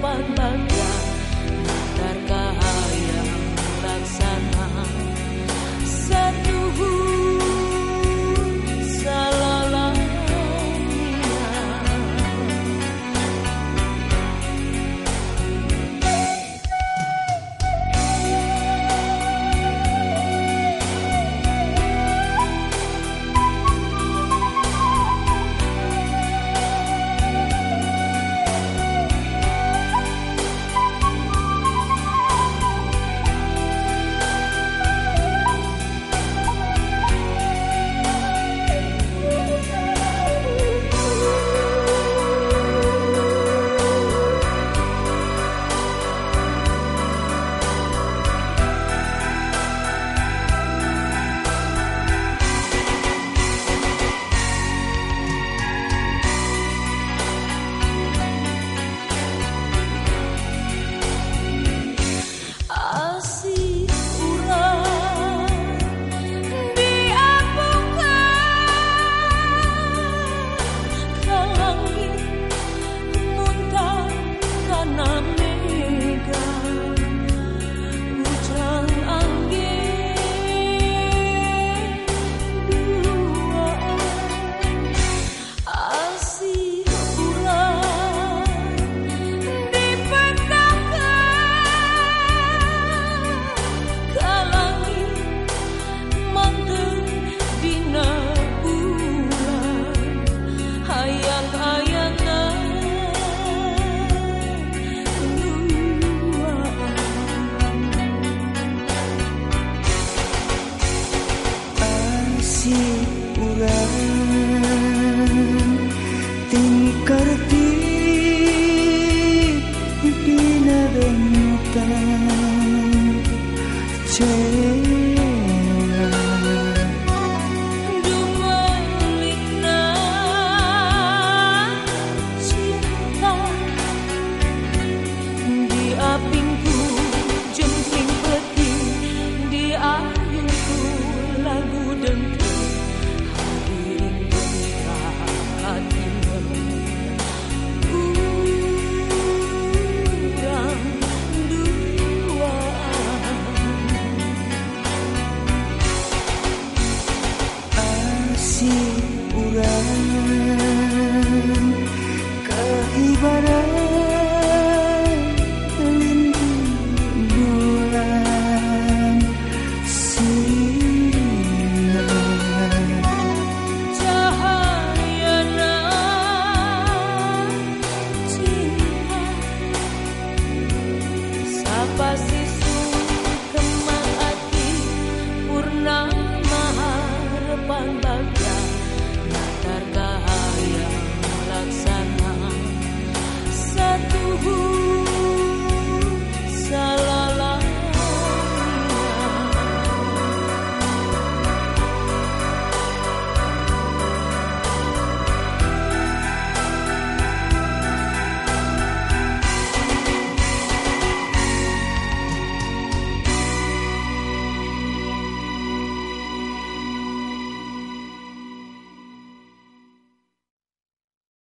慢慢 करती